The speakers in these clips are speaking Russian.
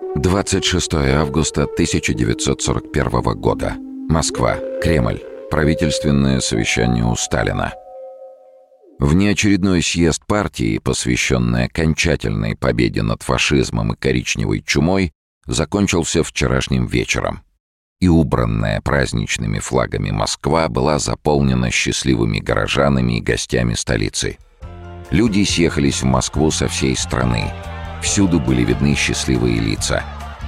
26 августа 1941 года. Москва. Кремль. Правительственное совещание у Сталина. Внеочередной съезд партии, посвященный окончательной победе над фашизмом и коричневой чумой, закончился вчерашним вечером. И убранная праздничными флагами Москва была заполнена счастливыми горожанами и гостями столицы. Люди съехались в Москву со всей страны. Всюду были видны счастливые лица.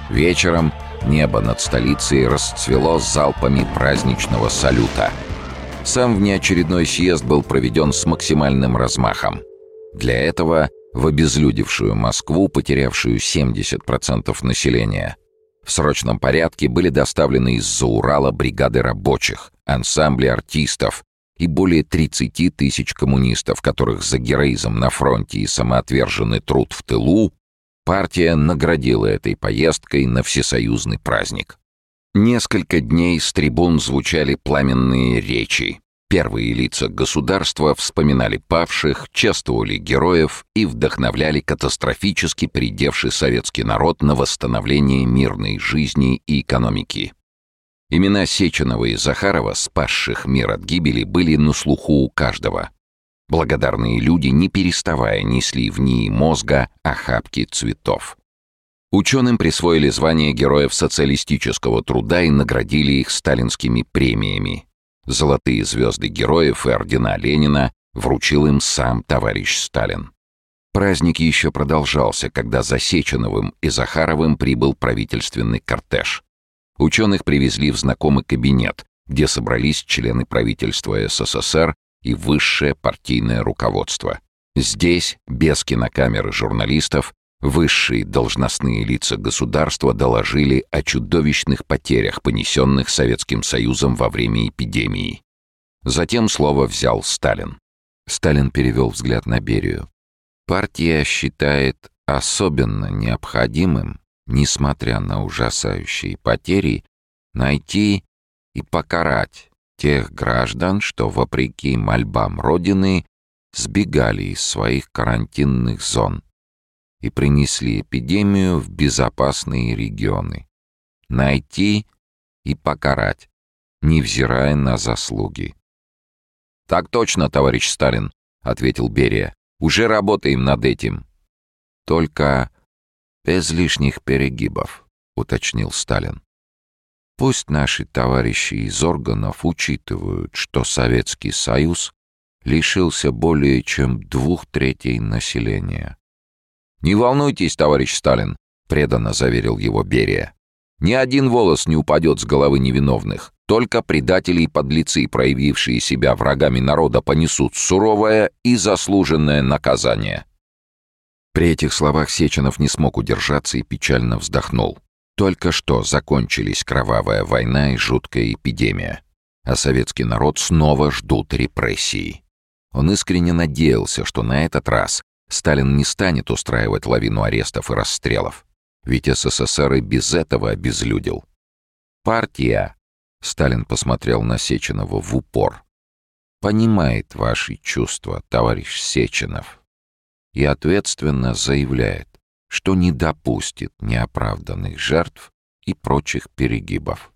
Вечером небо над столицей расцвело залпами праздничного салюта. Сам внеочередной съезд был проведен с максимальным размахом. Для этого в обезлюдевшую Москву, потерявшую 70% населения, в срочном порядке были доставлены из-за Урала бригады рабочих, ансамбли артистов и более 30 тысяч коммунистов, которых за героизм на фронте и самоотверженный труд в тылу партия наградила этой поездкой на всесоюзный праздник. Несколько дней с трибун звучали пламенные речи. Первые лица государства вспоминали павших, чествовали героев и вдохновляли катастрофически придевший советский народ на восстановление мирной жизни и экономики. Имена Сеченова и Захарова, спасших мир от гибели, были на слуху у каждого. Благодарные люди, не переставая, несли в ней мозга охапки цветов. Ученым присвоили звание героев социалистического труда и наградили их сталинскими премиями. Золотые звезды героев и ордена Ленина вручил им сам товарищ Сталин. Праздник еще продолжался, когда за Сеченовым и Захаровым прибыл правительственный кортеж. Ученых привезли в знакомый кабинет, где собрались члены правительства СССР и высшее партийное руководство. Здесь, без кинокамеры журналистов, Высшие должностные лица государства доложили о чудовищных потерях, понесенных Советским Союзом во время эпидемии. Затем слово взял Сталин. Сталин перевел взгляд на Берию. Партия считает особенно необходимым, несмотря на ужасающие потери, найти и покарать тех граждан, что, вопреки мольбам Родины, сбегали из своих карантинных зон и принесли эпидемию в безопасные регионы. Найти и покарать, невзирая на заслуги. «Так точно, товарищ Сталин», — ответил Берия. «Уже работаем над этим». «Только без лишних перегибов», — уточнил Сталин. «Пусть наши товарищи из органов учитывают, что Советский Союз лишился более чем двух третей населения. «Не волнуйтесь, товарищ Сталин», — преданно заверил его Берия. «Ни один волос не упадет с головы невиновных. Только предатели и подлецы, проявившие себя врагами народа, понесут суровое и заслуженное наказание». При этих словах Сеченов не смог удержаться и печально вздохнул. Только что закончились кровавая война и жуткая эпидемия, а советский народ снова ждут репрессий. Он искренне надеялся, что на этот раз Сталин не станет устраивать лавину арестов и расстрелов. Ведь СССР и без этого обезлюдил. «Партия», — Сталин посмотрел на Сеченова в упор, «понимает ваши чувства, товарищ Сеченов, и ответственно заявляет, что не допустит неоправданных жертв и прочих перегибов.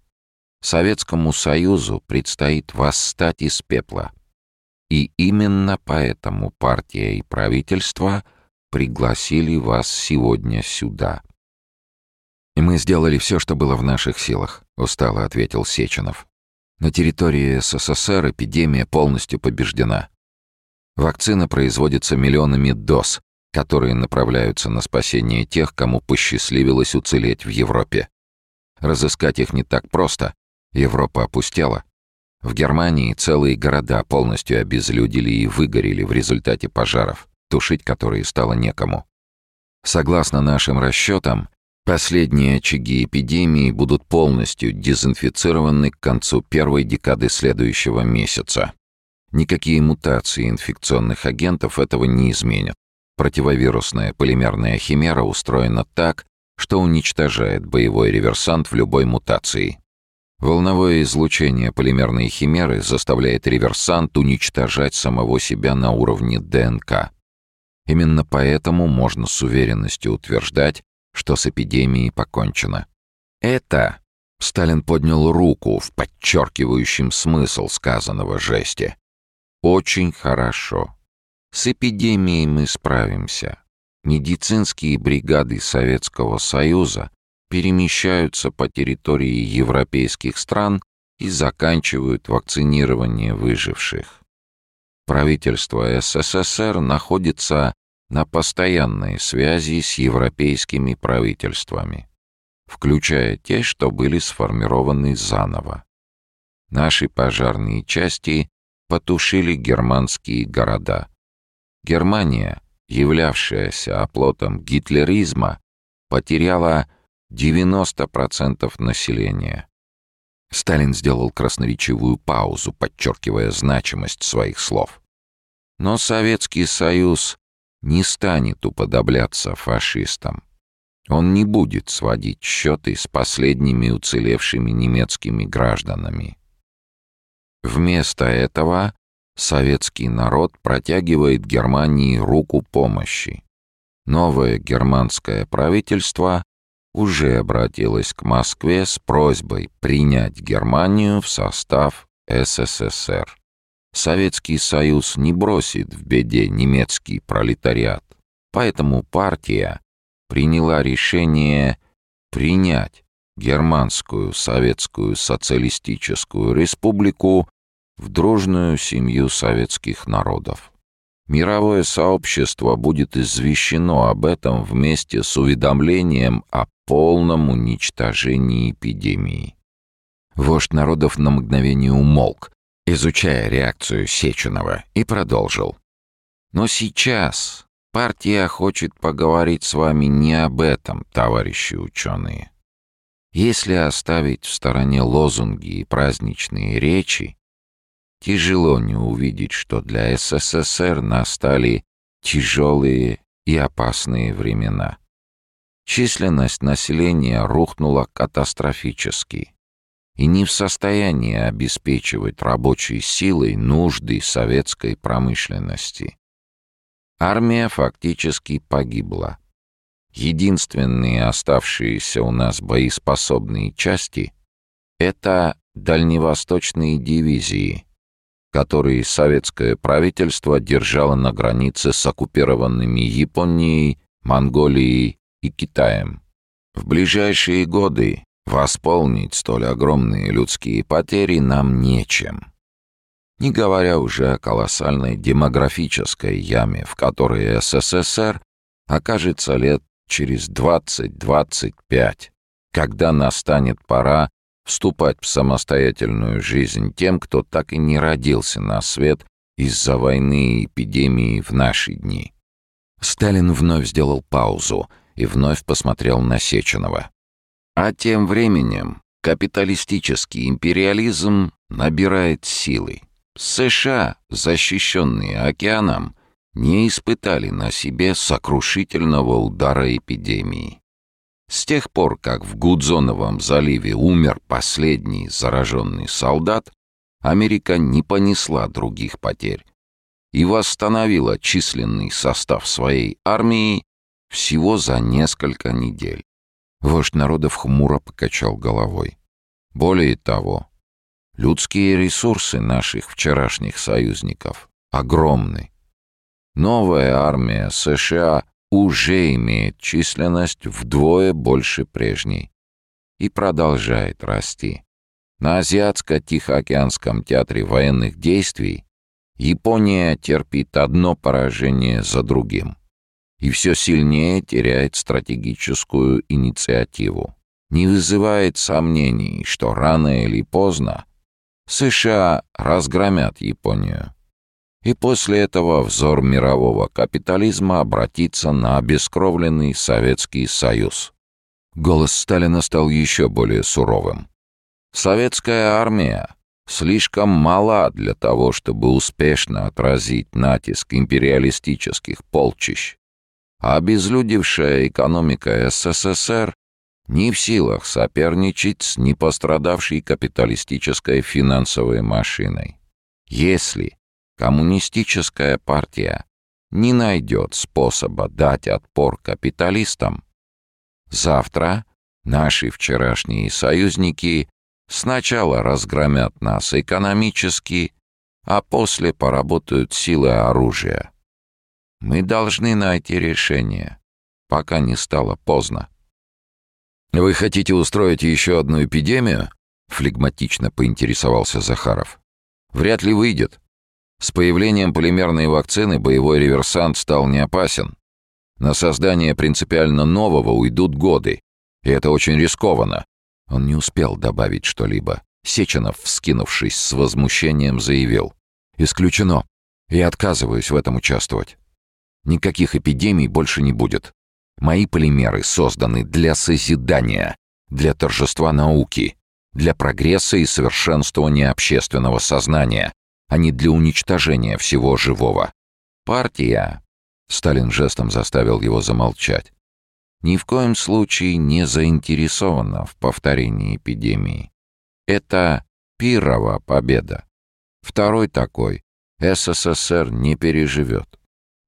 Советскому Союзу предстоит восстать из пепла — и именно поэтому партия и правительство пригласили вас сегодня сюда. Мы сделали все, что было в наших силах, устало ответил Сеченов. На территории СССР эпидемия полностью побеждена. Вакцина производится миллионами доз, которые направляются на спасение тех, кому посчастливилось уцелеть в Европе. Разыскать их не так просто. Европа опустела. В Германии целые города полностью обезлюдили и выгорели в результате пожаров, тушить которые стало некому. Согласно нашим расчетам, последние очаги эпидемии будут полностью дезинфицированы к концу первой декады следующего месяца. Никакие мутации инфекционных агентов этого не изменят. Противовирусная полимерная химера устроена так, что уничтожает боевой реверсант в любой мутации. Волновое излучение полимерной химеры заставляет реверсант уничтожать самого себя на уровне ДНК. Именно поэтому можно с уверенностью утверждать, что с эпидемией покончено. Это Сталин поднял руку в подчеркивающем смысл сказанного жесте. Очень хорошо. С эпидемией мы справимся. Медицинские бригады Советского Союза перемещаются по территории европейских стран и заканчивают вакцинирование выживших. Правительство СССР находится на постоянной связи с европейскими правительствами, включая те, что были сформированы заново. Наши пожарные части потушили германские города. Германия, являвшаяся оплотом гитлеризма, потеряла 90% населения. Сталин сделал красноречивую паузу, подчеркивая значимость своих слов. Но Советский Союз не станет уподобляться фашистам. Он не будет сводить счеты с последними уцелевшими немецкими гражданами. Вместо этого советский народ протягивает Германии руку помощи. Новое германское правительство уже обратилась к Москве с просьбой принять Германию в состав СССР. Советский Союз не бросит в беде немецкий пролетариат, поэтому партия приняла решение принять Германскую Советскую Социалистическую Республику в дружную семью советских народов. Мировое сообщество будет извещено об этом вместе с уведомлением о полном уничтожении эпидемии. Вождь народов на мгновение умолк, изучая реакцию Сеченова, и продолжил. «Но сейчас партия хочет поговорить с вами не об этом, товарищи ученые. Если оставить в стороне лозунги и праздничные речи, Тяжело не увидеть, что для СССР настали тяжелые и опасные времена. Численность населения рухнула катастрофически и не в состоянии обеспечивать рабочей силой нужды советской промышленности. Армия фактически погибла. Единственные оставшиеся у нас боеспособные части — это дальневосточные дивизии, которые советское правительство держало на границе с оккупированными Японией, Монголией и Китаем. В ближайшие годы восполнить столь огромные людские потери нам нечем. Не говоря уже о колоссальной демографической яме, в которой СССР окажется лет через 20-25, когда настанет пора вступать в самостоятельную жизнь тем, кто так и не родился на свет из-за войны и эпидемии в наши дни. Сталин вновь сделал паузу и вновь посмотрел на Сеченова. А тем временем капиталистический империализм набирает силы. США, защищенные океаном, не испытали на себе сокрушительного удара эпидемии. С тех пор, как в Гудзоновом заливе умер последний зараженный солдат, Америка не понесла других потерь и восстановила численный состав своей армии всего за несколько недель. Вождь народов хмуро покачал головой. Более того, людские ресурсы наших вчерашних союзников огромны. Новая армия США уже имеет численность вдвое больше прежней и продолжает расти. На Азиатско-Тихоокеанском театре военных действий Япония терпит одно поражение за другим и все сильнее теряет стратегическую инициативу. Не вызывает сомнений, что рано или поздно США разгромят Японию и после этого взор мирового капитализма обратится на обескровленный Советский Союз. Голос Сталина стал еще более суровым. Советская армия слишком мала для того, чтобы успешно отразить натиск империалистических полчищ, а обезлюдевшая экономика СССР не в силах соперничать с непострадавшей капиталистической финансовой машиной. Если коммунистическая партия не найдет способа дать отпор капиталистам, Завтра наши вчерашние союзники сначала разгромят нас экономически, а после поработают силы оружия. Мы должны найти решение, пока не стало поздно. «Вы хотите устроить еще одну эпидемию?» — флегматично поинтересовался Захаров. «Вряд ли выйдет. С появлением полимерной вакцины боевой реверсант стал не опасен. На создание принципиально нового уйдут годы, и это очень рискованно». Он не успел добавить что-либо. Сеченов, вскинувшись с возмущением, заявил. «Исключено. Я отказываюсь в этом участвовать. Никаких эпидемий больше не будет. Мои полимеры созданы для созидания, для торжества науки, для прогресса и совершенствования общественного сознания, а не для уничтожения всего живого. Партия, Сталин жестом заставил его замолчать, ни в коем случае не заинтересована в повторении эпидемии. Это Пирова победа. Второй такой СССР не переживет.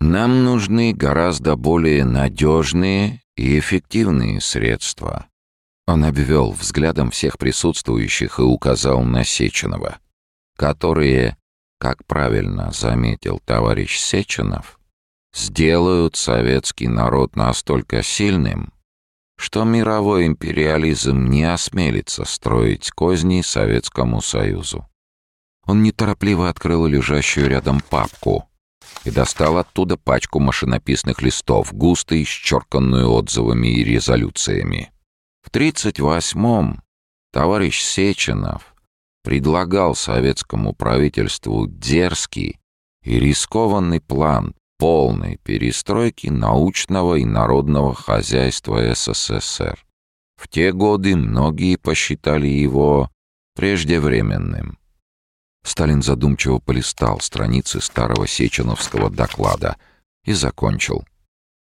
Нам нужны гораздо более надежные и эффективные средства. Он обвел взглядом всех присутствующих и указал на Сеченова, которые, как правильно заметил товарищ Сеченов, сделают советский народ настолько сильным, что мировой империализм не осмелится строить козни Советскому Союзу. Он неторопливо открыл лежащую рядом папку — и достал оттуда пачку машинописных листов, густо исчерканную отзывами и резолюциями. В 38-м товарищ Сеченов предлагал советскому правительству дерзкий и рискованный план полной перестройки научного и народного хозяйства СССР. В те годы многие посчитали его преждевременным. Сталин задумчиво полистал страницы старого сеченовского доклада и закончил.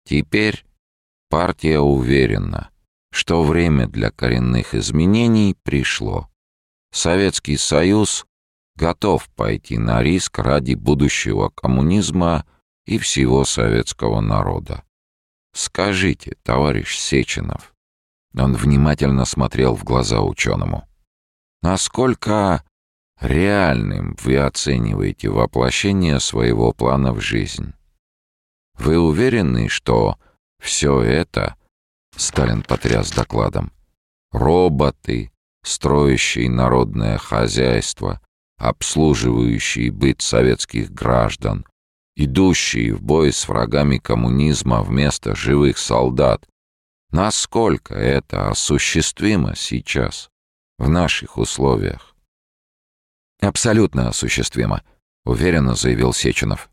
Теперь партия уверена, что время для коренных изменений пришло. Советский Союз готов пойти на риск ради будущего коммунизма и всего советского народа. Скажите, товарищ Сеченов, он внимательно смотрел в глаза ученому, насколько реальным вы оцениваете воплощение своего плана в жизнь. Вы уверены, что все это, Сталин потряс докладом, роботы, строящие народное хозяйство, обслуживающие быт советских граждан, идущие в бой с врагами коммунизма вместо живых солдат, насколько это осуществимо сейчас, в наших условиях? «Абсолютно осуществимо», — уверенно заявил Сеченов.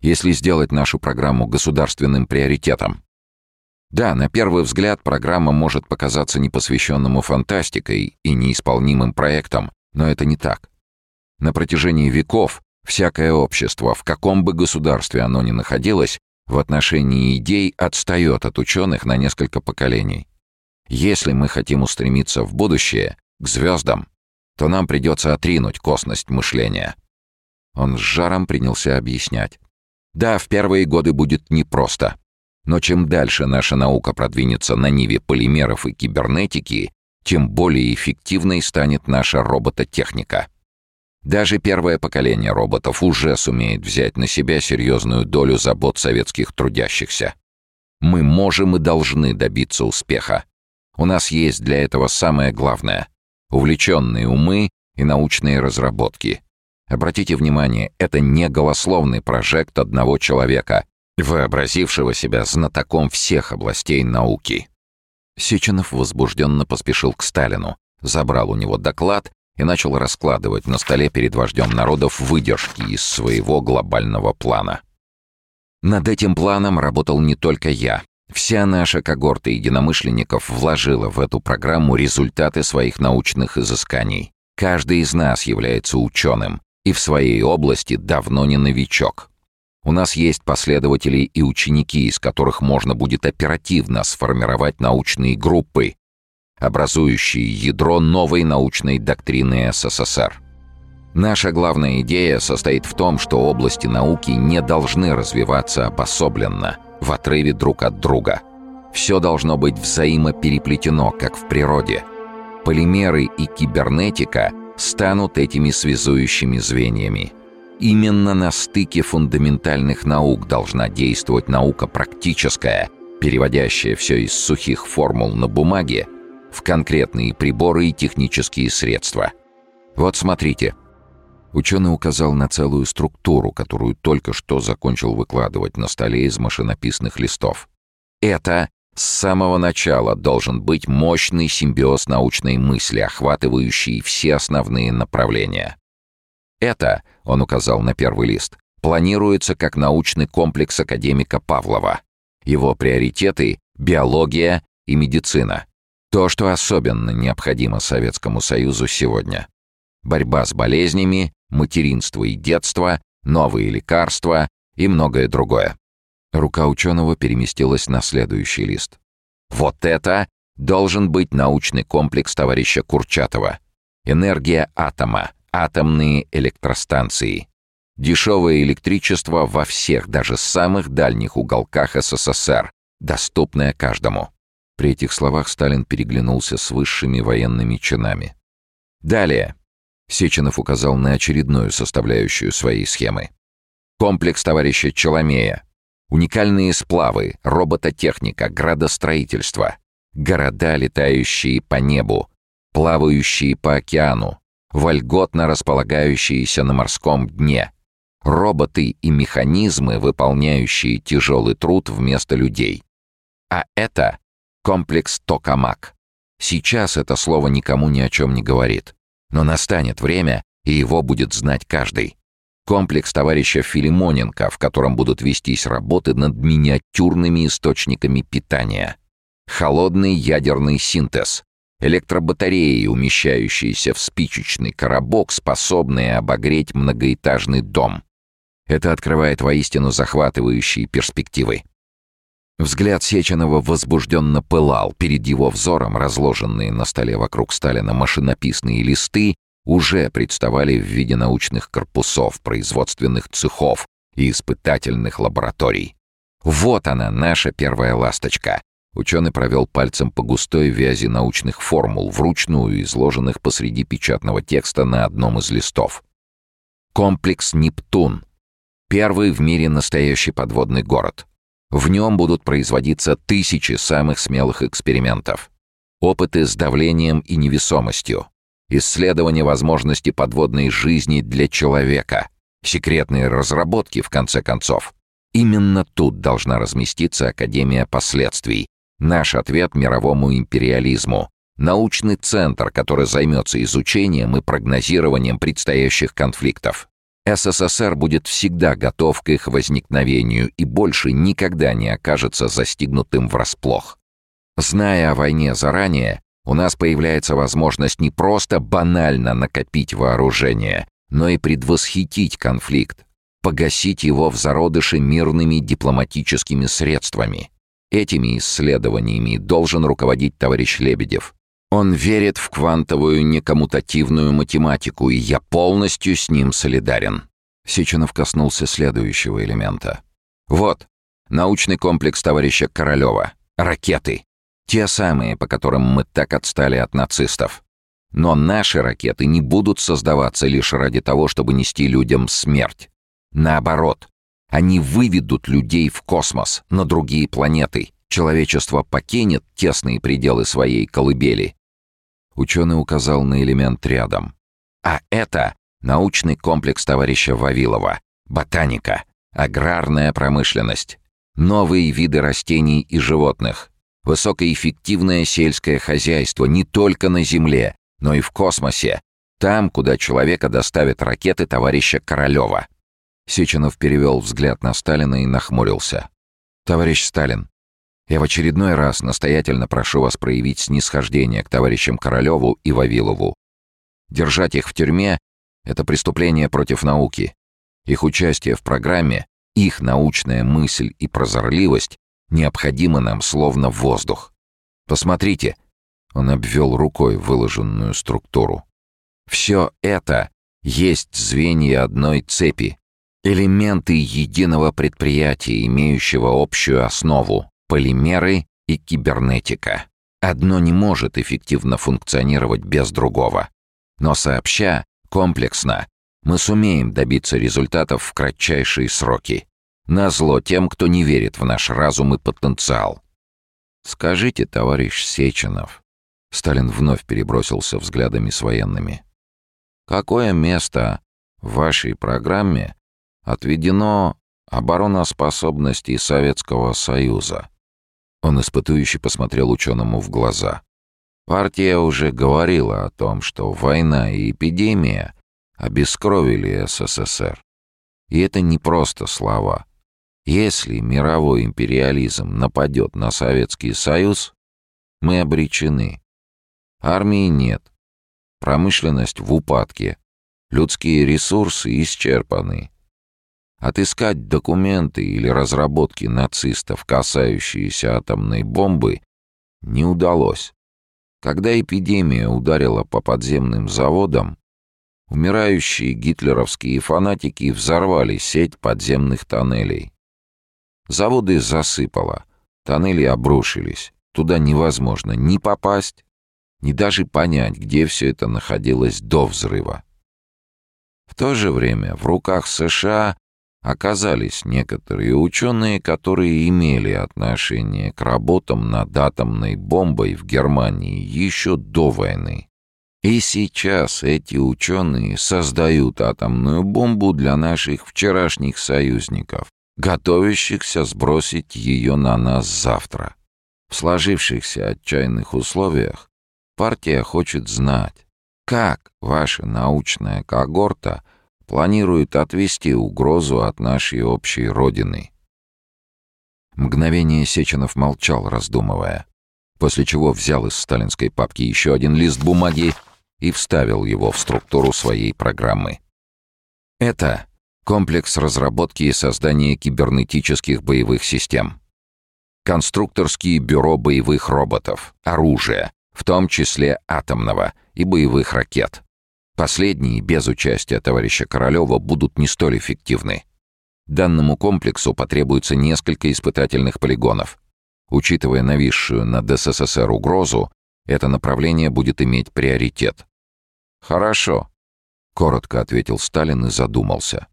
«Если сделать нашу программу государственным приоритетом». Да, на первый взгляд программа может показаться непосвященному фантастикой и неисполнимым проектом, но это не так. На протяжении веков всякое общество, в каком бы государстве оно ни находилось, в отношении идей отстает от ученых на несколько поколений. Если мы хотим устремиться в будущее, к звездам, то нам придется отринуть косность мышления». Он с жаром принялся объяснять. «Да, в первые годы будет непросто. Но чем дальше наша наука продвинется на ниве полимеров и кибернетики, тем более эффективной станет наша робототехника. Даже первое поколение роботов уже сумеет взять на себя серьезную долю забот советских трудящихся. Мы можем и должны добиться успеха. У нас есть для этого самое главное увлеченные умы и научные разработки. Обратите внимание, это не голословный прожект одного человека, вообразившего себя знатоком всех областей науки. Сеченов возбужденно поспешил к Сталину, забрал у него доклад и начал раскладывать на столе перед вождем народов выдержки из своего глобального плана. Над этим планом работал не только я, Вся наша когорта единомышленников вложила в эту программу результаты своих научных изысканий. Каждый из нас является ученым и в своей области давно не новичок. У нас есть последователи и ученики, из которых можно будет оперативно сформировать научные группы, образующие ядро новой научной доктрины СССР. Наша главная идея состоит в том, что области науки не должны развиваться обособленно – в отрыве друг от друга. Все должно быть взаимопереплетено, как в природе. Полимеры и кибернетика станут этими связующими звеньями. Именно на стыке фундаментальных наук должна действовать наука практическая, переводящая все из сухих формул на бумаге в конкретные приборы и технические средства. Вот смотрите. Ученый указал на целую структуру, которую только что закончил выкладывать на столе из машинописных листов. Это с самого начала должен быть мощный симбиоз научной мысли, охватывающий все основные направления. Это, он указал на первый лист, планируется как научный комплекс академика Павлова. Его приоритеты — биология и медицина. То, что особенно необходимо Советскому Союзу сегодня. Борьба с болезнями, материнство и детство, новые лекарства и многое другое. Рука ученого переместилась на следующий лист. Вот это должен быть научный комплекс товарища Курчатова. Энергия атома, атомные электростанции. Дешевое электричество во всех, даже самых дальних уголках СССР, доступное каждому. При этих словах Сталин переглянулся с высшими военными чинами. Далее. Сеченов указал на очередную составляющую своей схемы. Комплекс товарища Челомея, Уникальные сплавы, робототехника, градостроительство, города, летающие по небу, плавающие по океану, вольготно располагающиеся на морском дне, роботы и механизмы, выполняющие тяжелый труд вместо людей. А это комплекс Токамак. Сейчас это слово никому ни о чем не говорит, но настанет время, и его будет знать каждый комплекс товарища Филимоненко, в котором будут вестись работы над миниатюрными источниками питания. Холодный ядерный синтез. Электробатареи, умещающиеся в спичечный коробок, способные обогреть многоэтажный дом. Это открывает воистину захватывающие перспективы. Взгляд Сеченова возбужденно пылал. Перед его взором разложенные на столе вокруг Сталина машинописные листы уже представали в виде научных корпусов, производственных цехов и испытательных лабораторий. Вот она, наша первая ласточка. Ученый провел пальцем по густой вязи научных формул, вручную изложенных посреди печатного текста на одном из листов. Комплекс «Нептун» — первый в мире настоящий подводный город. В нем будут производиться тысячи самых смелых экспериментов. Опыты с давлением и невесомостью, исследование возможности подводной жизни для человека, секретные разработки, в конце концов. Именно тут должна разместиться Академия последствий, наш ответ мировому империализму, научный центр, который займется изучением и прогнозированием предстоящих конфликтов. СССР будет всегда готов к их возникновению и больше никогда не окажется застигнутым врасплох. Зная о войне заранее, у нас появляется возможность не просто банально накопить вооружение, но и предвосхитить конфликт, погасить его в зародыше мирными дипломатическими средствами. Этими исследованиями должен руководить товарищ Лебедев. Он верит в квантовую некоммутативную математику, и я полностью с ним солидарен. Сеченов коснулся следующего элемента. Вот, научный комплекс товарища Королева. Ракеты. Те самые, по которым мы так отстали от нацистов. Но наши ракеты не будут создаваться лишь ради того, чтобы нести людям смерть. Наоборот, они выведут людей в космос, на другие планеты. Человечество покинет тесные пределы своей колыбели. Ученый указал на элемент рядом. А это научный комплекс товарища Вавилова. Ботаника, аграрная промышленность, новые виды растений и животных, Высокоэффективное сельское хозяйство не только на Земле, но и в космосе, там, куда человека доставят ракеты товарища Королева. Сеченов перевел взгляд на Сталина и нахмурился. «Товарищ Сталин, я в очередной раз настоятельно прошу вас проявить снисхождение к товарищам Королеву и Вавилову. Держать их в тюрьме — это преступление против науки. Их участие в программе, их научная мысль и прозорливость необходимо нам словно воздух. Посмотрите, он обвел рукой выложенную структуру. Все это есть звенья одной цепи, элементы единого предприятия, имеющего общую основу, полимеры, и кибернетика. Одно не может эффективно функционировать без другого. Но сообща, комплексно, мы сумеем добиться результатов в кратчайшие сроки. Назло тем, кто не верит в наш разум и потенциал. Скажите, товарищ Сеченов, Сталин вновь перебросился взглядами с военными. Какое место в вашей программе отведено обороноспособности Советского Союза? Он испытующе посмотрел ученому в глаза. Партия уже говорила о том, что война и эпидемия обескровили СССР. И это не просто слова. Если мировой империализм нападет на Советский Союз, мы обречены. Армии нет. Промышленность в упадке. Людские ресурсы исчерпаны. Отыскать документы или разработки нацистов, касающиеся атомной бомбы, не удалось. Когда эпидемия ударила по подземным заводам, умирающие гитлеровские фанатики взорвали сеть подземных тоннелей. Заводы засыпало, тоннели обрушились, туда невозможно ни попасть, ни даже понять, где все это находилось до взрыва. В то же время в руках США оказались некоторые ученые, которые имели отношение к работам над атомной бомбой в Германии еще до войны. И сейчас эти ученые создают атомную бомбу для наших вчерашних союзников, готовящихся сбросить ее на нас завтра. В сложившихся отчаянных условиях партия хочет знать, как ваша научная когорта – планирует отвести угрозу от нашей общей родины. Мгновение Сеченов молчал, раздумывая, после чего взял из сталинской папки еще один лист бумаги и вставил его в структуру своей программы. Это комплекс разработки и создания кибернетических боевых систем. Конструкторские бюро боевых роботов, оружия, в том числе атомного, и боевых ракет. Последние, без участия товарища Королёва, будут не столь эффективны. Данному комплексу потребуется несколько испытательных полигонов. Учитывая нависшую над СССР угрозу, это направление будет иметь приоритет. «Хорошо», — коротко ответил Сталин и задумался.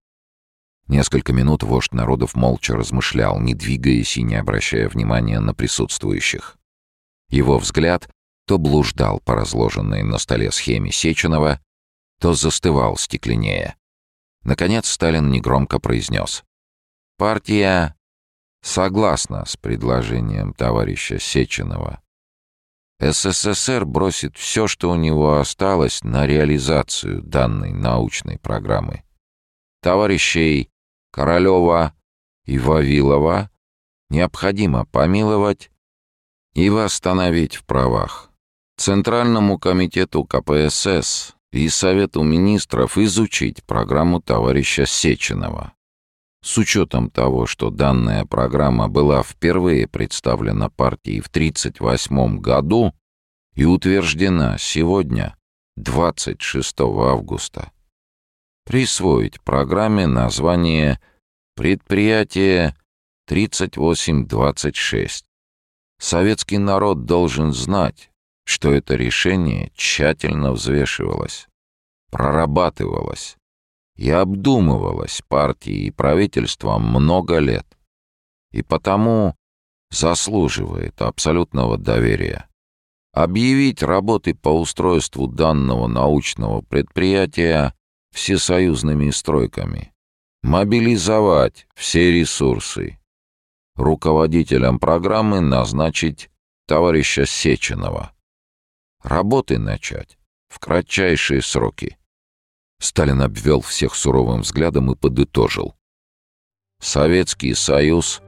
Несколько минут вождь народов молча размышлял, не двигаясь и не обращая внимания на присутствующих. Его взгляд то блуждал по разложенной на столе схеме Сеченова, то застывал стекленея. Наконец Сталин негромко произнес. «Партия согласна с предложением товарища Сеченова. СССР бросит все, что у него осталось, на реализацию данной научной программы. Товарищей Королева и Вавилова необходимо помиловать и восстановить в правах. Центральному комитету КПСС и Совету министров изучить программу товарища Сеченова. С учетом того, что данная программа была впервые представлена партией в 1938 году и утверждена сегодня, 26 августа, присвоить программе название «Предприятие 3826». Советский народ должен знать, что это решение тщательно взвешивалось, прорабатывалось и обдумывалось партией и правительством много лет, и потому заслуживает абсолютного доверия. Объявить работы по устройству данного научного предприятия всесоюзными стройками, мобилизовать все ресурсы, руководителем программы назначить товарища Сеченова, Работы начать в кратчайшие сроки. Сталин обвел всех суровым взглядом и подытожил. Советский Союз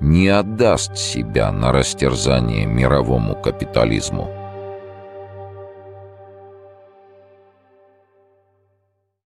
не отдаст себя на растерзание мировому капитализму.